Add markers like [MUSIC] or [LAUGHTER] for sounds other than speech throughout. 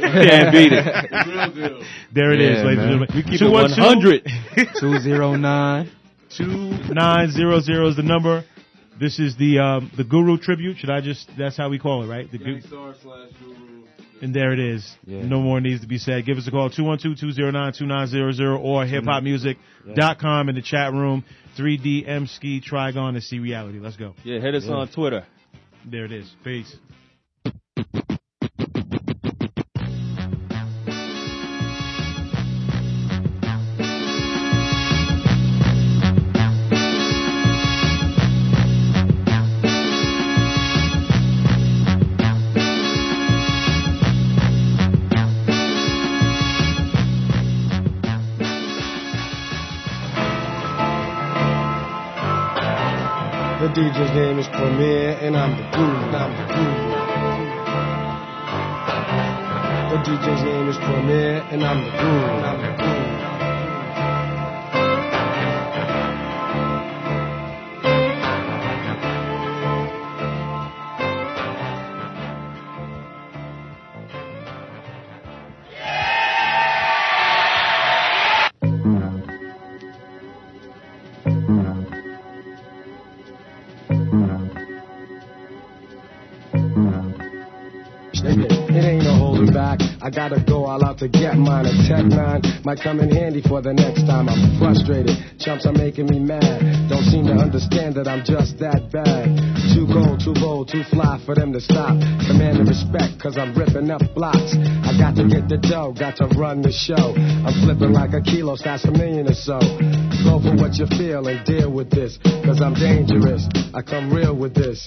Can't beat it. [LAUGHS] There it is, Yeah, ladies man. and gentlemen. We keep it 100. [LAUGHS] 209. 2900 is the number. This is the um, the Guru tribute. Should I just? That's how we call it, right? The Gu- slash Guru. and there it is. Yeah. No more needs to be said. Give us a call 212-209-2900 or hiphopmusic.com in the chat room. 3D M Ski Trigon and C Reality. Let's go. Yeah, hit us on Twitter. There it is. Peace. DJ's name is Premier, and I'm the guru. I'm the guru. The DJ's name is Premier, and I'm the guru. I'm the guru. I gotta go all out to get mine. A Tech 9 might come in handy for the next time. I'm frustrated. Chumps are making me mad. Don't seem to understand that I'm just that bad. Too cold, too bold, too fly for them to stop. Commanding respect, cause I'm ripping up blocks. Got to get the dough, got to run the show. I'm flipping like a kilo, that's a million or so. Go for what you feel and deal with this. Cause I'm dangerous. I come real with this.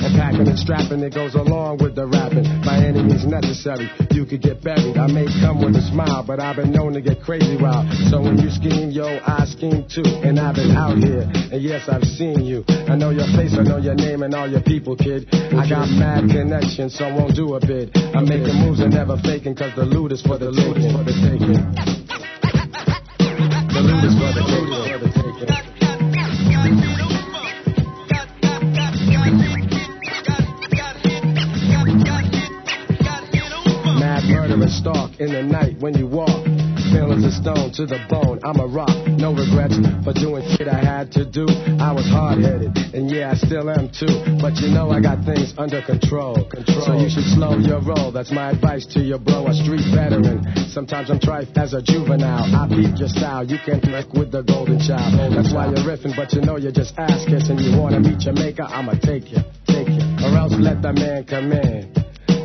And packing and strapping, it goes along with the rapping. By any means necessary, you could get buried. I may come with a smile, but I've been known to get crazy wild. So when you scheme, yo, I scheme too. And I've been out here, and yes, I've seen you. I know your face, I know your name and all your people, kid. I got mad connections, so I won't do a bid. I'm making moves and never faking, cause the loot is for the loot is for the taking. The loot is for the taking. For the taking. Mad murder and stalk in the night when you walk. Feelings of stone to the bone. I'm a rock, no regrets for doing shit I had to do. I was hard headed, and yeah, I still am too. But you know I got things under control. control. So you should slow your roll. That's my advice to your bro, a street veteran. Sometimes I'm trife as a juvenile. I beat your style. You can't wreck with the golden child. That's why you're riffing, but you know you're just ass kissing. You wanna meet your maker? I'ma take you, take you, or else let the man come in.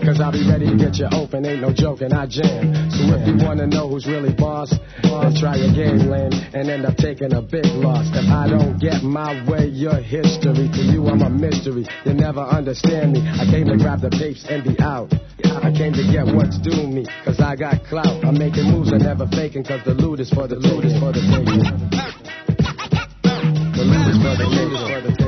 Cause I'll be ready to get you open, ain't no joking, I jam. So if you wanna know who's really boss, then try game, lame, and end up taking a big loss. If I don't get my way, your history. To you, I'm a mystery. You never understand me. I came to grab the tapes and be out. I came to get what's due me, cause I got clout. I'm making moves and never faking, cause the loot is for the loot is for the taking. The loot is for the loot is for the taking.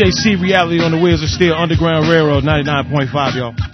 JC Reality on the Wheels of Steel Underground Railroad 99.5, y'all.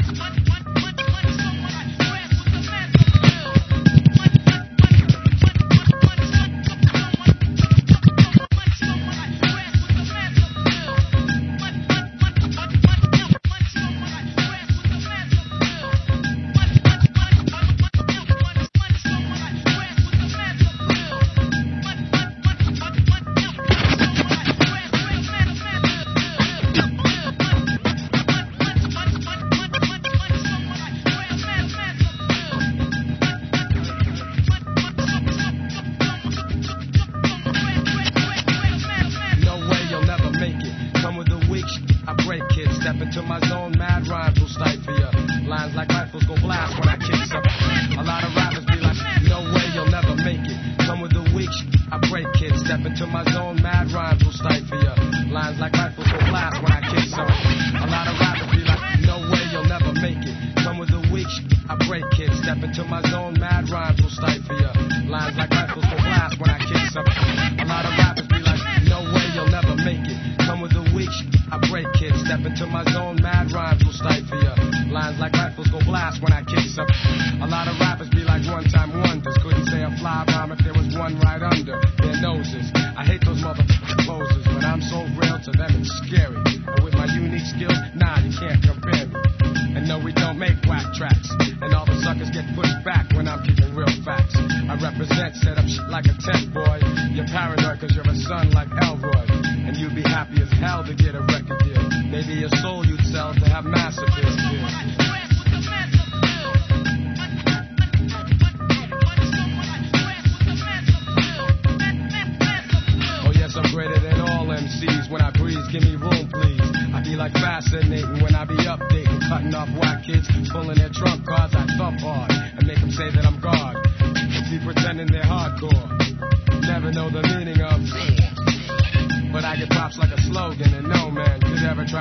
happy as hell to get a record deal. Maybe your soul you'd sell to have massive hits.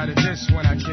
out of this when I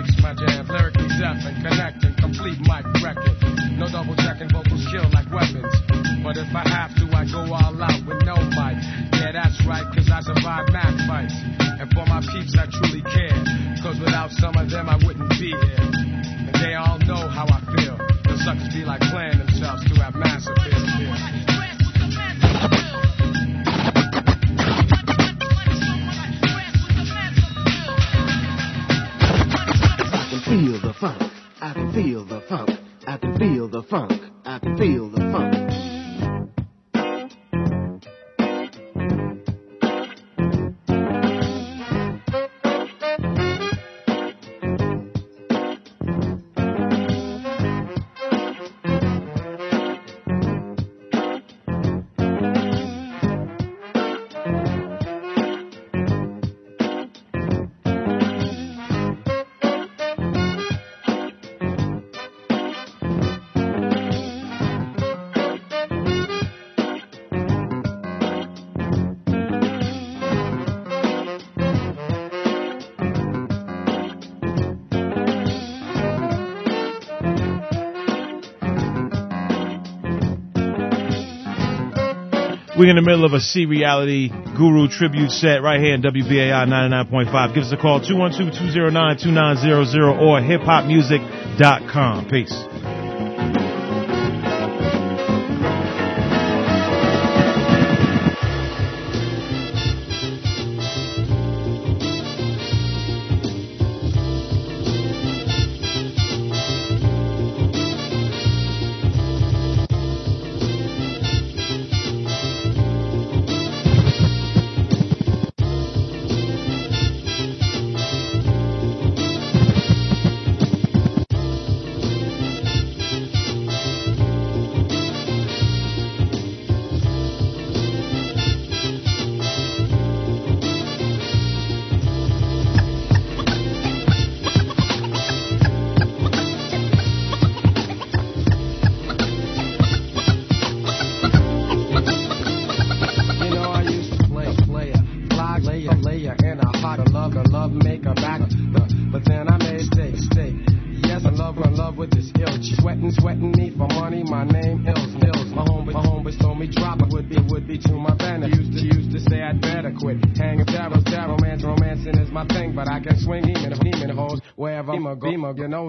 We're in the middle of a C Reality Guru tribute set right here in WBAI 99.5. Give us a call 212 209 2900 or hiphopmusic.com. Peace.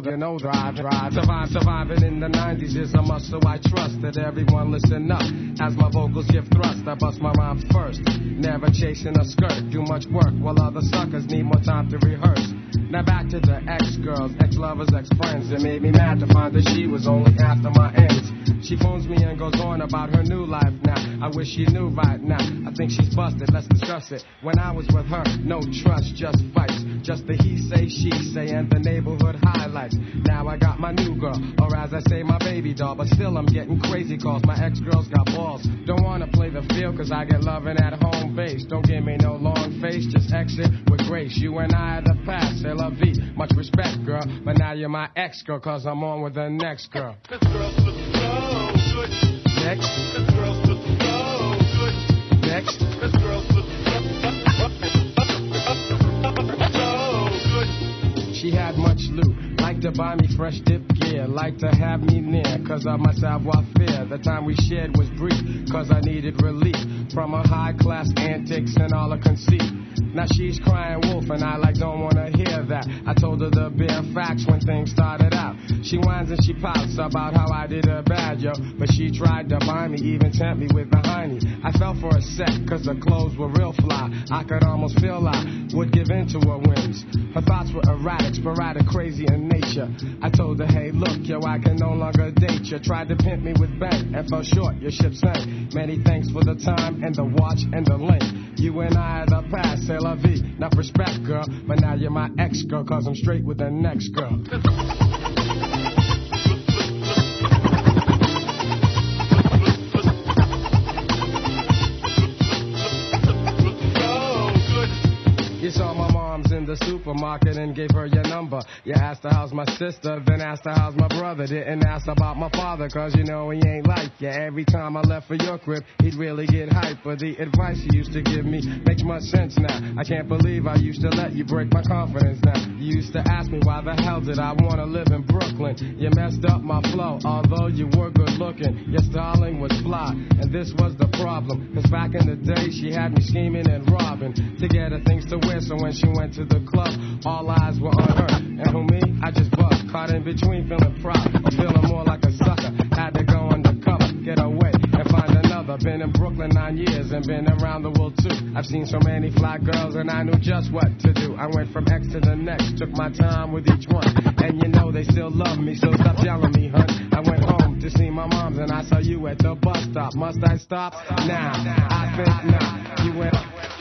You know, drive, drive. Survive, surviving in the 90s is a must, so I trust that everyone listen up. As my vocals give thrust, I bust my rhymes first. Never chasing a skirt, do much work while other suckers need more time to rehearse. Now back to the ex-girls, ex-lovers, ex-friends. It made me mad to find that she was only after my ends. She phones me and goes on about her new life now. I wish she knew right now. I think she's busted, let's discuss it. When I was with her, no trust, just fights. Just the he say, she say, and the neighborhood my new girl, or as I say, my baby doll. But still, I'm getting crazy calls. My ex-girls got balls. Don't wanna play the field, cause I get loving at home base. Don't give me no long face, just exit with grace. You and I are the past, vie. Much respect, girl. But now you're my ex-girl, cause I'm on with the next girl. [LAUGHS] This girl's so good. Next, This girl's so good. next. This girl's to buy me fresh dip gear, like to have me near, cause of my savoir faire. The time we shared was brief, cause I needed relief from her high class antics and all her conceit. Now she's crying wolf, and I like don't wanna hear that. I told her the bare facts when things started out. She whines and she pouts about how I did her bad, yo. But she tried to buy me, even tempt me with the honey. I fell for a sec, cause her clothes were real fly. I could almost feel I would give in to her whims. Her thoughts were erratic, sporadic, crazy in nature. I told her, hey, look, yo, I can no longer date you. Tried to pimp me with bank and fell short, your ship sank. Many thanks for the time and the watch and the link. You and I are the past, la vie. Enough respect, girl, but now you're my ex girl, cause I'm straight with the next girl. [LAUGHS] So good. You saw my mom's in the supermarket and gave her your number. You asked her how's my sister, then asked her how's my brother. Didn't ask about my father, cause you know he ain't like you. Every time I left for your crib, he'd really get hype. But the advice you used to give me makes much sense now. I can't believe I used to let you break my confidence now. You used to ask me why the hell did I wanna live in Brooklyn. You messed up my flow, although you were good looking. Your styling was fly, and this was the problem. Cause back in the day, she had me scheming and robbing to get her things to wear. So when she went to the club, all eyes were on her. And who me? I just bust, caught in between, feeling proud, feeling more like a sucker. Had to go undercover, get away, and find another. Been in Brooklyn nine years and been around the world too. I've seen so many fly girls and I knew just what to do. I went from X to the next, took my time with each one. And you know they still love me, so stop yelling me, hun. I went home to see my moms and I saw you at the bus stop. Must I stop? Now, I think not. You went.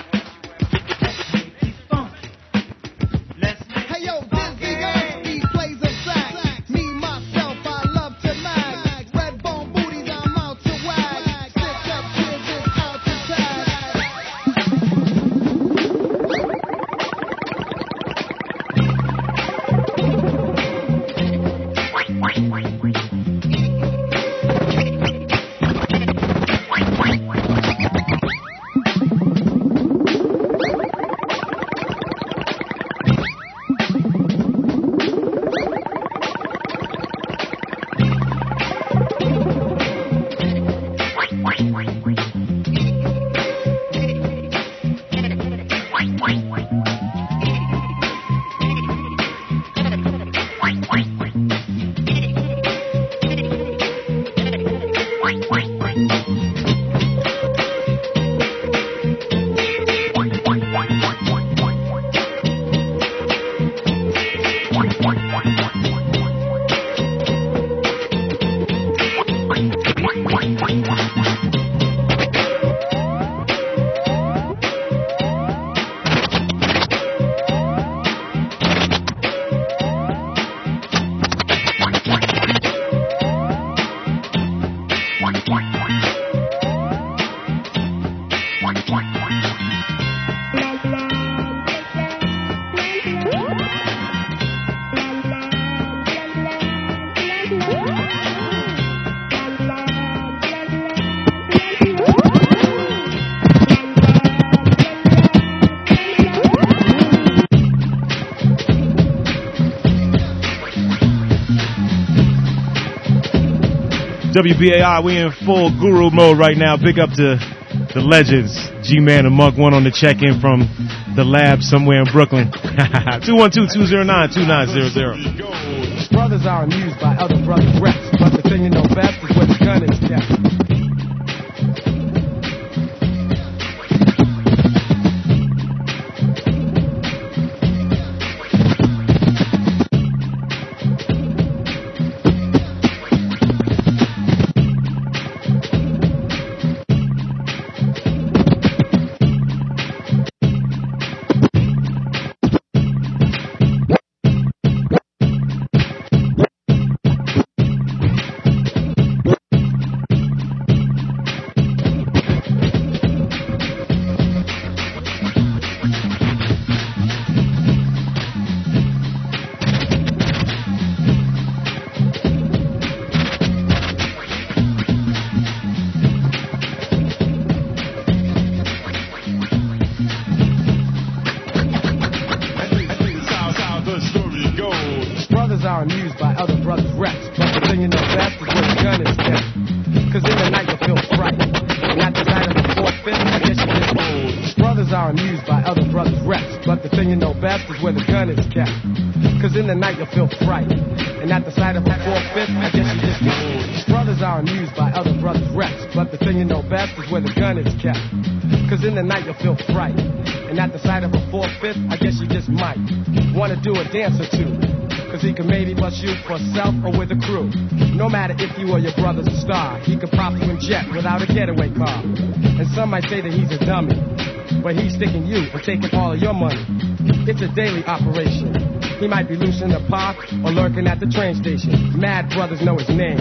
WBAI, we in full guru mode right now. Big up to the legends, G Man and Monk One on the check in from the lab somewhere in Brooklyn. [LAUGHS] 212-209-2900. Brothers are amused by other brothers' reps, but the thing you know best is where the gun is kept. In jet without a getaway car. And some might say that he's a dummy, but he's sticking you and taking all of your money. It's a daily operation. He might be loose in the park or lurking at the train station. Mad brothers know his name.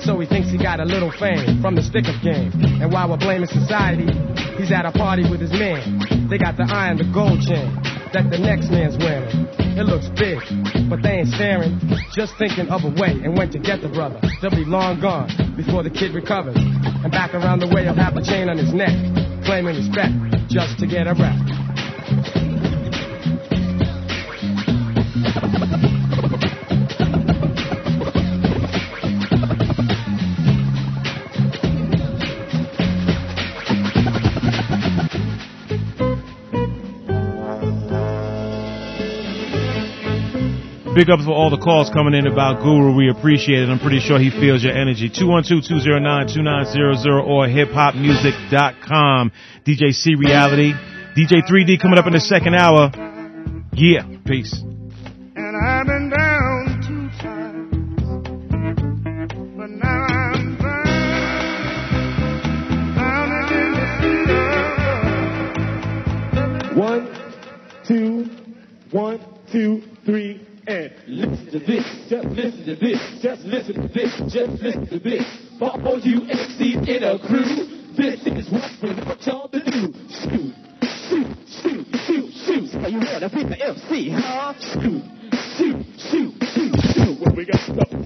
So he thinks he got a little fame from the stick-up game. And while we're blaming society, he's at a party with his man. They got the eye and the gold chain that the next man's wearing. It looks big, but they ain't staring, just thinking of a way and when to get the brother. They'll be long gone before the kid recovers. And back around the way he'll have a chain on his neck, claiming respect just to get a rap. Big ups for all the calls coming in about Guru. We appreciate it. I'm pretty sure he feels your energy. 212-209-2900 or hiphopmusic.com. DJ C Reality. DJ 3D coming up in the second hour. Yeah. Peace. Listen to this, just listen to this, just listen to this, just listen to this. For all you MCs in a crew, this is what we want y'all to do. Shoot, shoot, shoot, shoot, shoot. Are you ready for the MC, huh? Shoot, shoot, shoot, shoot, shoot. Well, we got something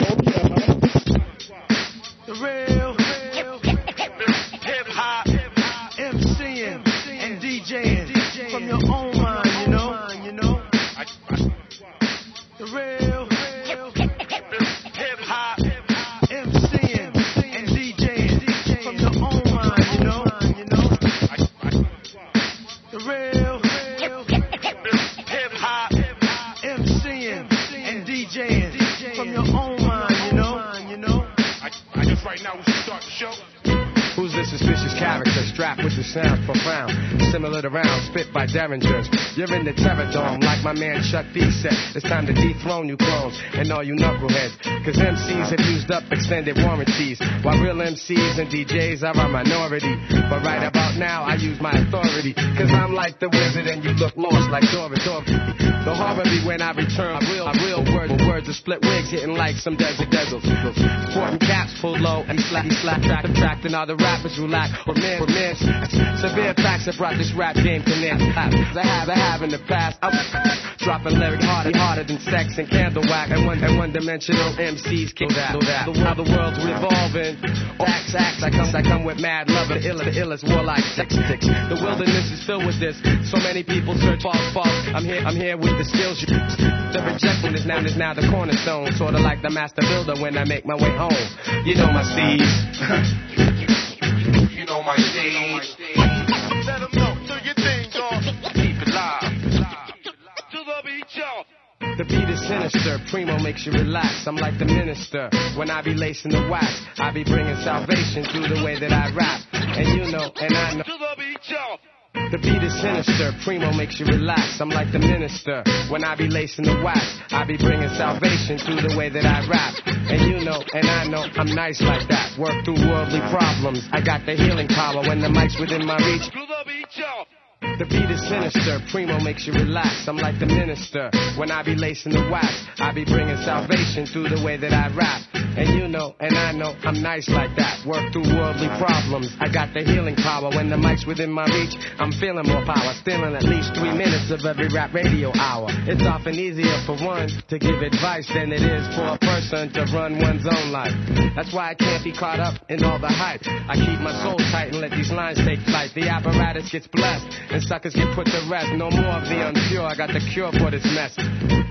derringers. You're in the terror dome my man Chuck D said. It's time to dethrone you clones and all you knuckleheads. Cause MCs have used up extended warranties. While real MCs and DJs are a minority. But right about now I use my authority. Cause I'm like the wizard and you look lost like Dora Dorothy. The horror be when I return. I real, I real words, words of split wigs hitting like some desert deserts. Sporting caps pulled low and slap, slap, track, attracting all the rappers who lack or men, or men. Severe facts have brought this rap game to near. I have, I have in the past. I'm dropping lyrics harder, harder than sex and candle wax. And one, and one dimensional MCs kick that. that. The, world, the world's revolving. Acts, acts. I come, I come with mad love. The ill, the illest warlike sex sticks. The wilderness is filled with this. So many people search false, false. I'm here, I'm here with the skills. You, the rejection is now, is now the cornerstone. Sorta like the master builder when I make my way home. You know my steeds. [LAUGHS] You know my stage. Sinister. Primo makes you relax. I'm like the minister. When I be lacing the wax, I be bringing salvation through the way that I rap. And you know, and I know. The beat. The beat is sinister, primo makes you relax. I'm like the minister. When I be lacing the wax, I be bringing salvation through the way that I rap. And you know, and I know, I'm nice like that. Work through worldly problems. I got the healing power when the mic's within my reach. To the beat, y'all. The beat is sinister, primo makes you relax. I'm like the minister. When I be lacing the wax, I be bringing salvation through the way that I rap. And you know, and I know, I'm nice like that. Work through worldly problems. I got the healing power when the mic's within my reach. I'm feeling more power, stealing at least three minutes of every rap radio hour. It's often easier for one to give advice than it is for a person to run one's own life. That's why I can't be caught up in all the hype. I keep my soul tight and let these lines take flight. The apparatus gets blessed and suckers get put to rest. No more of the unpure. I got the cure for this mess.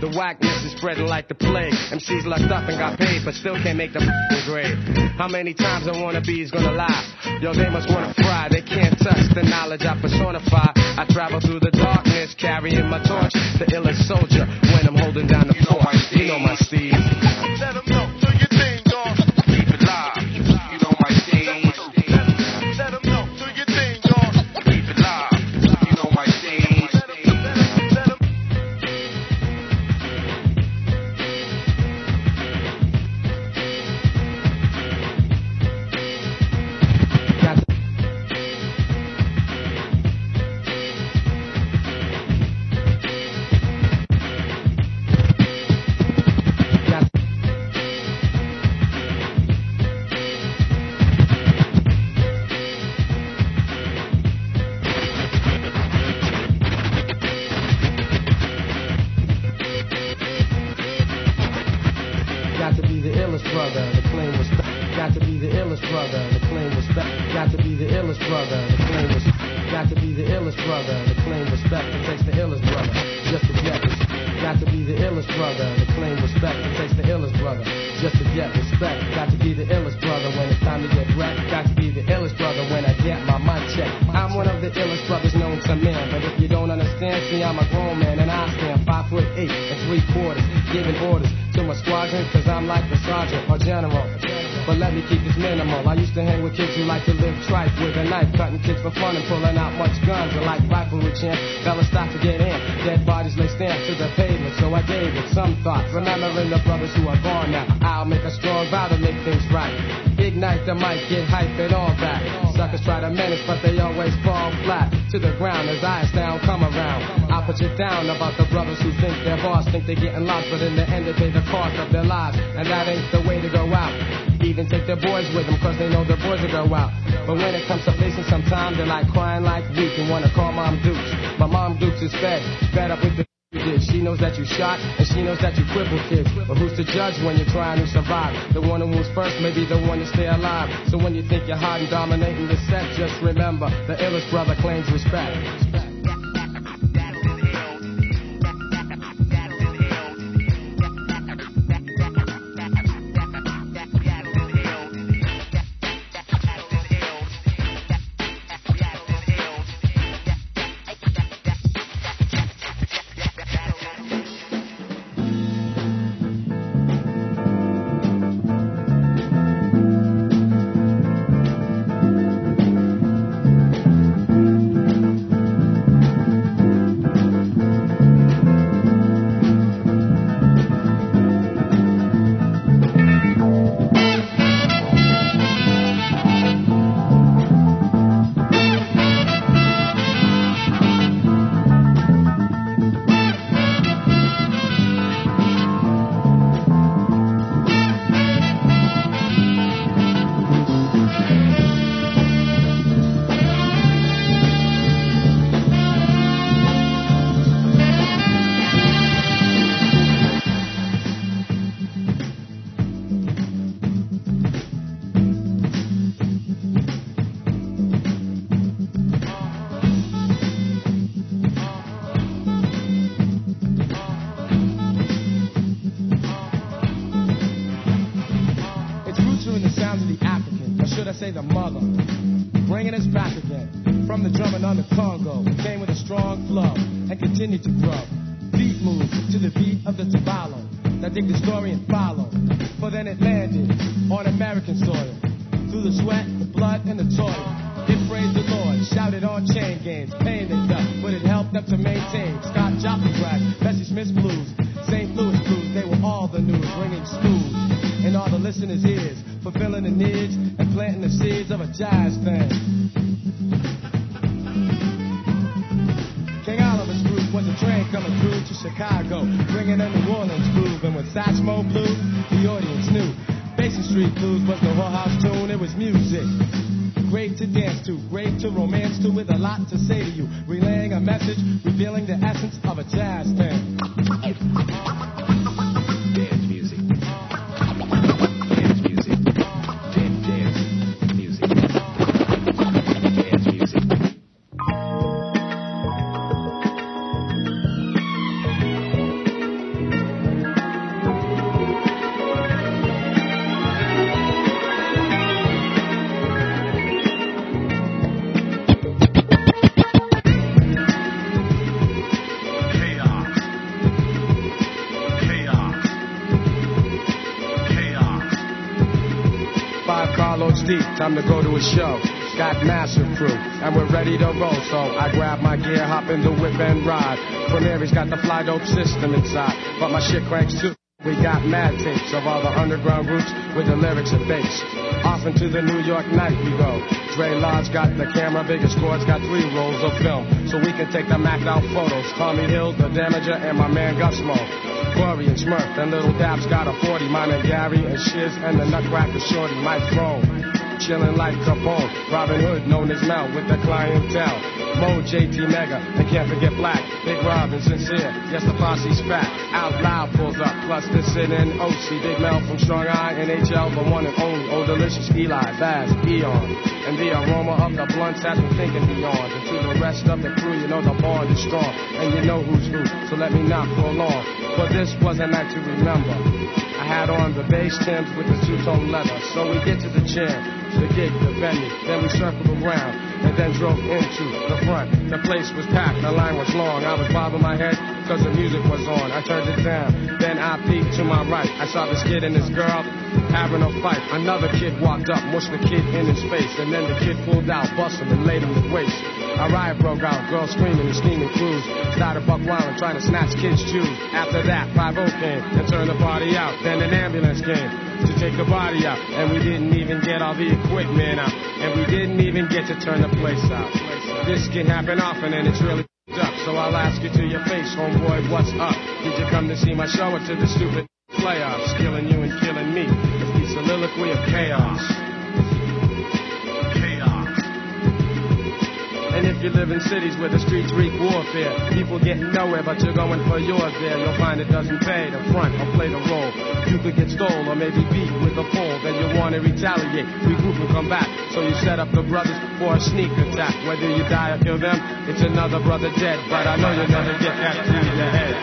The whackness is spreading like the plague. MCs lucked up and got paid, but still can't make the grade. How many times a wannabe's gonna lie? Yo, they must wanna fry. They can't touch the knowledge I personify. I travel through the darkness, carrying my torch. The illest soldier when I'm holding down the fort. You know my steez. Respect. It takes the illest brother just to get respect. Got to be the illest brother when it's time to get wrecked. Got to be the illest brother when I get my mic check. I'm one of the illest brothers known to men, but if you don't understand, see I'm a grown man and I stand five foot eight and three quarters, giving orders to my squadron, cause I'm like the sergeant or general. But let me keep this minimal. I used to hang with kids who like to live tripe with a knife, cutting kids for fun and pulling out much guns. And like riflery champ, fellas stop to get in. Dead bodies lay stamped to the pavement, so I gave it some thought. Remembering the brothers who are gone now, I'll make a strong vow to make things right. Ignite the mic, get hype and all that. Suckers try to menace, but they always fall flat to the ground as I astound come around. I'll put you down about the brothers who think they're boss, think they're getting lost, but in the end they pay the cost of their lives, and that ain't the way to go out. Even take their boys with them, cause they know their boys will go out. But when it comes to facing sometimes, they're like crying like weak and wanna call mom Dukes. My mom Dukes is fed, fed up with the She knows that you shot, and she knows that you crippled kids. But who's to judge when you're trying to survive? The one who moves first may be the one to stay alive. So when you think you're hot and dominating the set, just remember the illest brother claims respect. The sweat, the blood, and the toil. It praised the Lord, shouted on chain games, pain they got, but it helped them to maintain. Scott Joplin rap, Bessie Smith's blues, St. Louis blues, they were all the news, ringing schools in all the listeners' ears, fulfilling the needs and planting the seeds of a jazz fan. King Oliver's group was a train coming through to Chicago, bringing a New Orleans groove. And when Satchmo blew, the audience knew. Basin Street Blues was the whorehouse tune, it was music. Great to dance to, great to romance to, with a lot to say to you. Relaying a message, revealing the essence of a jazz fan. Show. Got massive crew, and we're ready to roll. So I grab my gear, hop in the whip and ride. Premier's got the fly dope system inside, but my shit cranks too. We got mad tapes of all the underground groups with the lyrics and bass. Off into the New York night we go. Dre Lodge got the camera, Big Shug's got three rolls of film. So we can take the macked out photos. Tommy Hill, the Damager, and my man Gusmo. Corey and Smurf, and Little Daps got a 40. Mine and Gary and Shiz, and the Nutcracker Shorty, Mike Throne. Chillin' like Capone. Robin Hood, known as Mel, with the clientele. Mo, JT Mega, and can't forget Black. Big Robin, Sincere. Yes, the posse's fat. Out loud pulls up. Plus this in and OC. Big Mel from Strong Eye, NHL, the one and only. Oh, delicious Eli, Baz, Eon. And the aroma of the blunts has me thinking beyond. And to the rest of the crew, you know the bond is strong. And you know who's who, so let me not prolong. But this was a night to remember. I had on the bass Timbs with the two-tone leather. So we get to the the gig, the venue. Then we circled around and then drove into the front. The place was packed, the line was long. I was bobbing my head because the music was on. I turned it down. Then I peeked to my right. I saw this kid and this girl having a fight. Another kid walked up, mushed the kid in his face. And then the kid pulled out, busted him and laid him to waste. A riot broke out, girls screaming and steaming crews. Started buck wilding, trying to snatch kids' shoes. After that, 5 came and turned the party out. Then an ambulance came to take the body out. And we didn't even get all the equipment out. And we didn't even get to turn the place out. This can happen often and it's really up. So I'll ask you to your face, homeboy, what's up? Did you come to see my show or to the stupid playoffs? Killing you and killing me. The soliloquy of. Chaos. And if you live in cities where the streets wreak warfare, people getting nowhere, but you're going for yours there, you'll find it doesn't pay to front or play the role. You could get stolen or maybe beat with a pole, then you want to retaliate, regroup and come back. So you set up the brothers for a sneak attack. Whether you die or kill them, it's another brother dead. But I know you'll never get that to your head.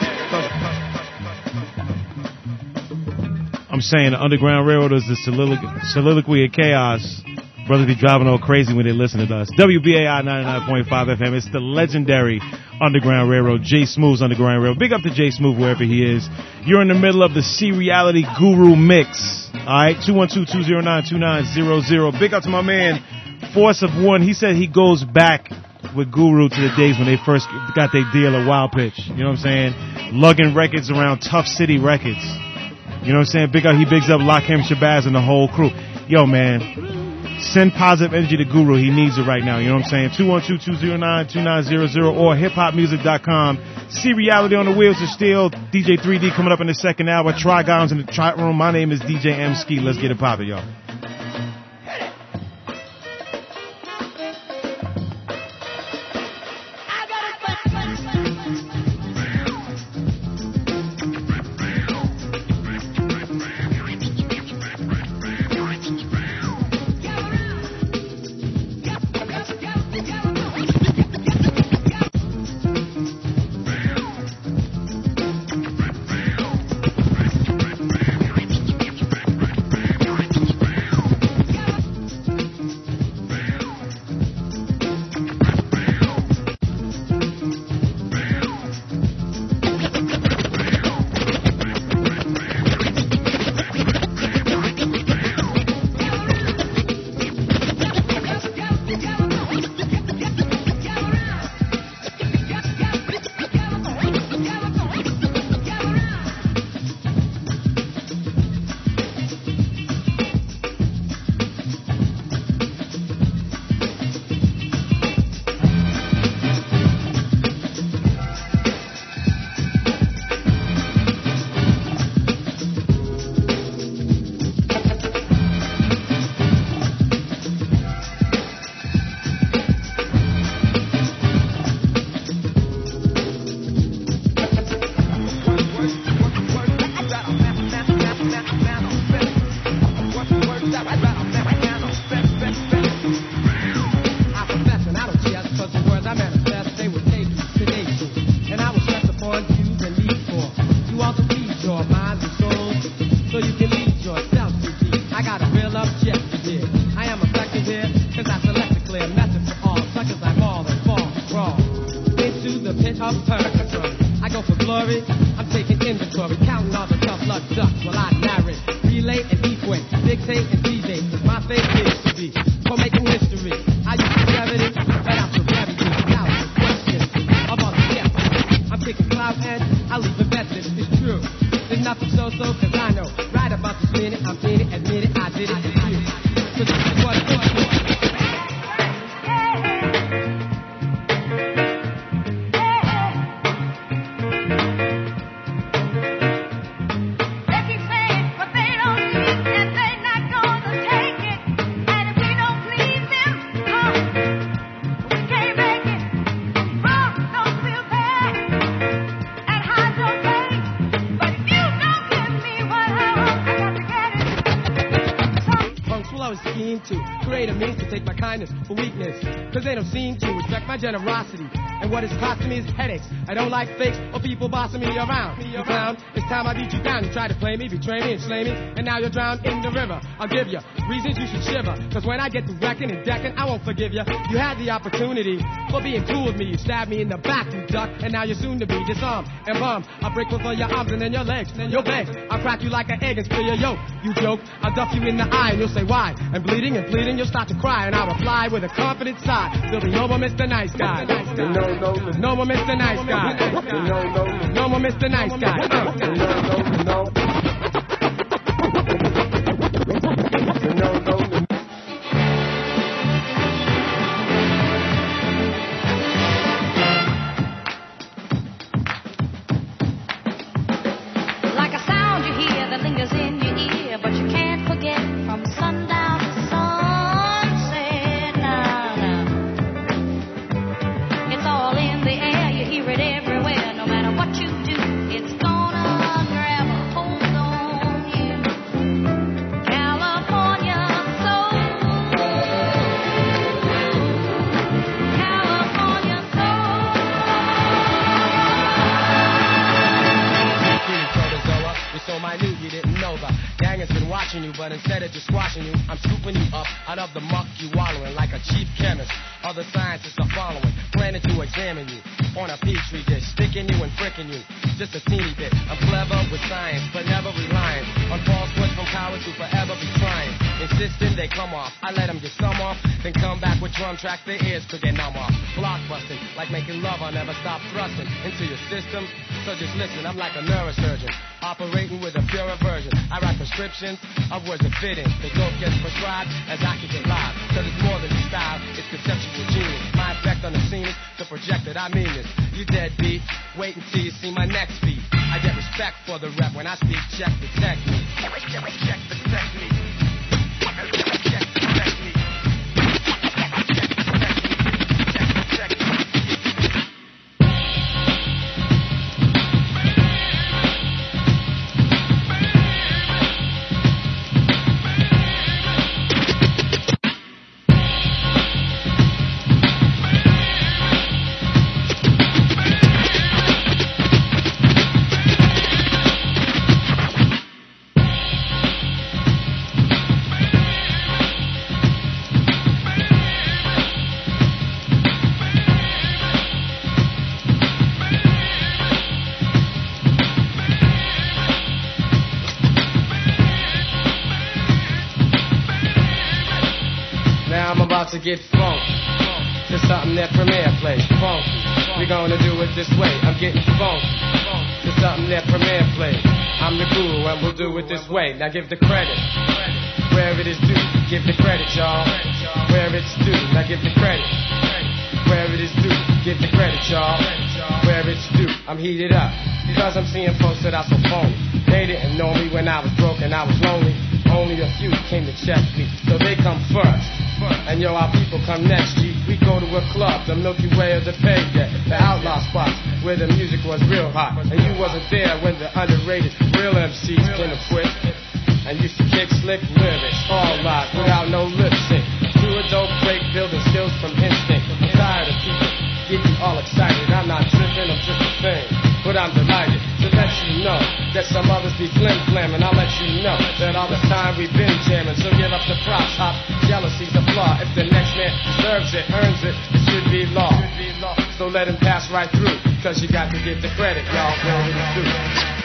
I'm saying the Underground Railroad is the solilo- soliloquy of chaos. Brothers be driving all crazy when they listen to us. WBAI 99.5 FM. It's the legendary Underground Railroad, Jay Smooth's Underground Railroad. Big up to Jay Smooth wherever he is. You're in the middle of the C Reality Guru Mix. Alright, 212-209-2900. Big up to my man, Force of One. He said he goes back with Guru to the days when they first got their deal at Wild Pitch. You know what I'm saying? Lugging records around Tuff City Records. You know what I'm saying? Big up, he bigs up Lakim Shabazz and the whole crew. Yo, man, send positive energy to Guru. He needs it right now. You know what I'm saying? 212-209-2900 or hiphopmusic.com. C Reality on the wheels of steel. DJ 3D coming up in the second hour. Try Guys in the chat room. My name is DJ M Ski. Let's get it poppin', y'all. And what it's costing me is headaches. I don't like fakes or people bossing me around. You clown, it's time I beat you down. You try to play me, betray me, and slay me, and now you're drowned in the river. I'll give you reasons you should shiver. Cause when I get to wrecking and decking, I won't forgive you. You had the opportunity for being cool with me. You stabbed me in the back, you duck, and now you're soon to be disarmed and bummed. I'll break both of your arms and then your legs, then your legs. I'll crack you like an egg and spill your yolk. You joke, I'll duff you in the eye and you'll say why. And bleeding and pleading, you'll start to cry, and I'll reply with a confident sigh. There'll be more Mr. Nice Guy. No, no, no, No more Mr. Nice Guy. No more Mr. Nice Guy. Out of the muck you wallowing like a chief chemist. Other scientists are following, planning to examine you on a petri dish, sticking you and fricking you just a teeny bit. I'm clever with science, but never relying on false words from cowards who forever be trying. Insisting they come off, I let them get some off, then come back with drum tracks their ears could get numb off. Blockbusting, like making love, I'll never stop thrusting into your system. So just listen, I'm like a neurosurgeon, operating with a pure aversion. I write prescriptions of words that fit in. The dope gets prescribed as I kick it live. Cause it's more than a style, it's conceptual genius. My effect on the scene is to project that I mean this. You dead beat, wait until you see my next beat. I get respect for the rep when I speak, check the technique. Check about to get funky. To something that Premier plays, funky. We're gonna do it this way. I'm getting funky. To something that Premier plays. I'm the guru and we'll do it this way. Now give the credit where it is due. Give the credit, y'all. Where it's due. Now give the credit where it is due. Give the credit, y'all. Where it's due. I'm heated up because I'm seeing folks that I so phony. They didn't know me when I was broke and I was lonely. Only a few came to check me, so they come first. And yo, our people come next, G. We go to a club, the Milky Way of the pavement, the outlaw spots where the music was real hot. And you wasn't there when the underrated real MCs came to quit. And used to kick slick lyrics, all live, without no lip sync. To a dope break, building skills from instinct. I'm tired of people getting all excited. I'm not tripping, I'm just a thing. But I'm delighted to let you know that some others be flim flamming. I'll let you know that all the time we've been jamming. So give up the props, hop. Jealousy's a flaw. If the next man deserves it, earns it, it should be law. So let him pass right through, cause you got to get the credit, y'all. Where it is due.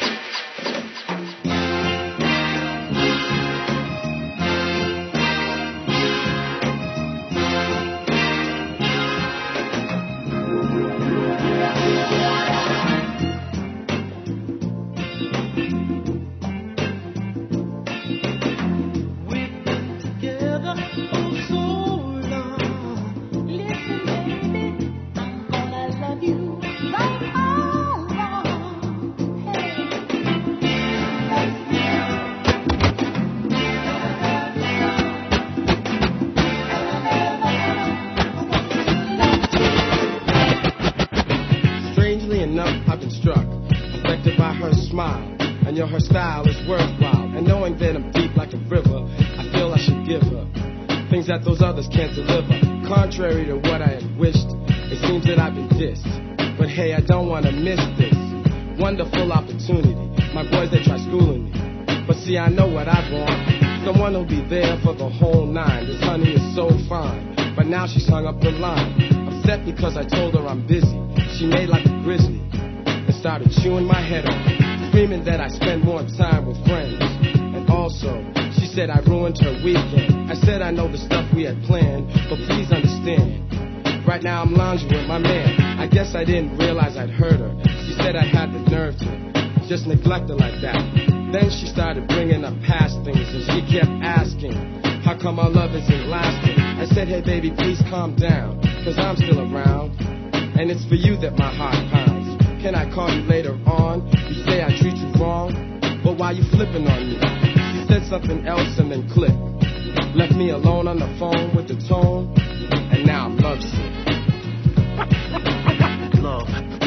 Love isn't lasting? I said, hey baby, please calm down, cause I'm still around. And it's for you that my heart pounds. Can I call you later on? You say I treat you wrong, but why you flipping on me? She said something else and then clicked. Left me alone on the phone with the tone, and now I'm lovesick. Love. Love.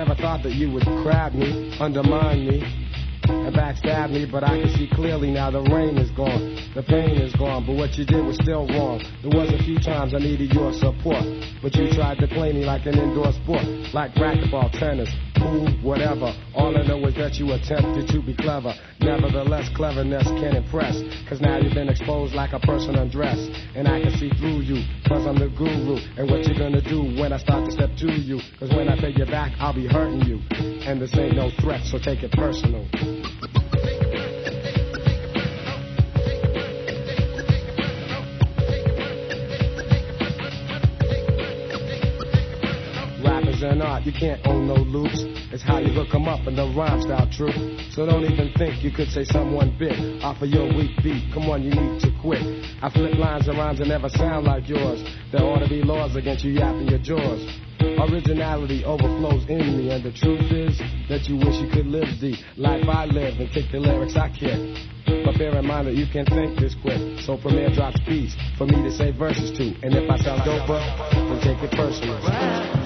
Never thought that you would crab me, undermine me, and backstab me, but I can see clearly now the rain is gone, the pain is gone, but what you did was still wrong. There was a few times I needed your support, but you tried to play me like an indoor sport, like racquetball, tennis, pool, whatever. All I know is that you attempted to be clever. Nevertheless, cleverness can impress, cause now you've been exposed like a person undressed, and I can see through you, cause I'm the guru, and what you're gonna do when I start to step to you, cause when I pay you back, I'll be hurting you, and this ain't no threat, so take it personal. You can't own no loops. It's how you hook 'em up and the rhyme style true. So don't even think you could say someone bit off of your weak beat. Come on, you need to quit. I flip lines and rhymes that never sound like yours. There ought to be laws against you yapping your jaws. Originality overflows in me, and the truth is that you wish you could live the life I live and take the lyrics I kick. But bear in mind that you can't think this quick. So Premier drops beats for me to say verses to. And if I sound doper, then take it personal.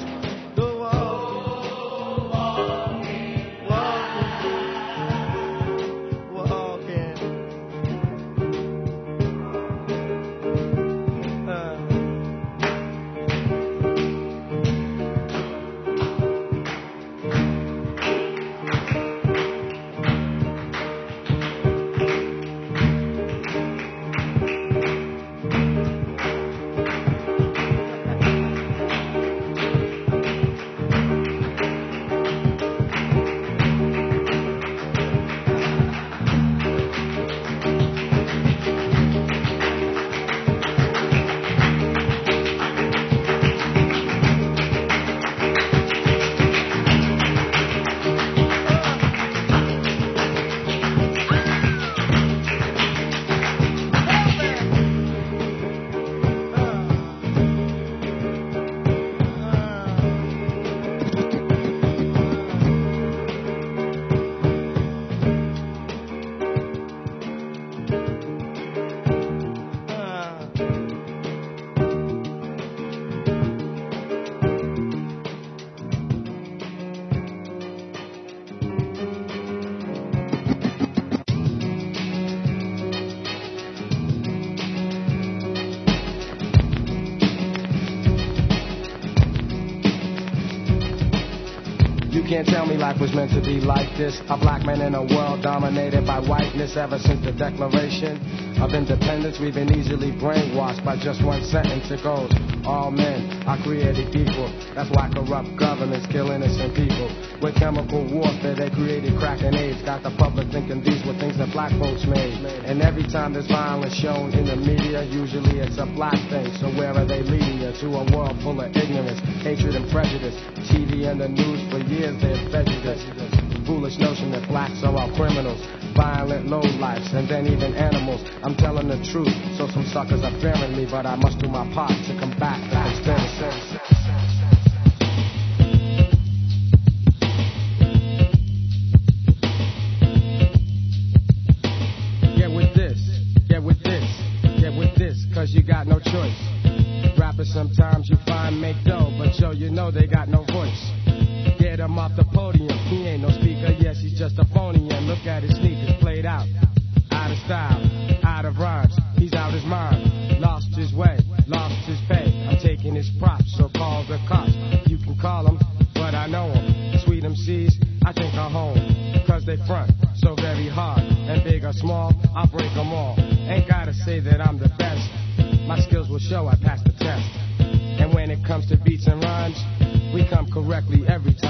Can't tell me life was meant to be like this. A black man in a world dominated by whiteness ever since the Declaration of Independence. We've been easily brainwashed by just one sentence. It goes, all men are created equal. That's why corrupt governments kill innocent people. With chemical warfare, they created crack and AIDS. Got the public thinking these were things that black folks made. And every time there's violence shown in the media, usually it's a black thing. So where are they leading you? To a world full of ignorance, hatred, and prejudice. TV and the news for years they've you this foolish notion that blacks are all criminals, violent lowlifes, and then even animals. I'm telling the truth, so some suckers are fearing me, but I must do my part to combat the conspiracy. Get with this, get with this, get with this, cause you got no choice. Rappers sometimes you find make dough, but yo, you know they got no voice. Get him off the podium, he ain't no speaker, yes, he's just a phony. And look at his sneakers played out, out of style, out of rhymes. He's out his mind, lost his way, lost his pay. I'm taking his props, so call the cops. You can call them, but I know them. Sweet MCs, I think are home, cause they front so very hard. And big or small, I'll break them all. Ain't gotta say that I'm the best. My skills will show I passed the test. And when it comes to beats and rhymes, we come correctly every time.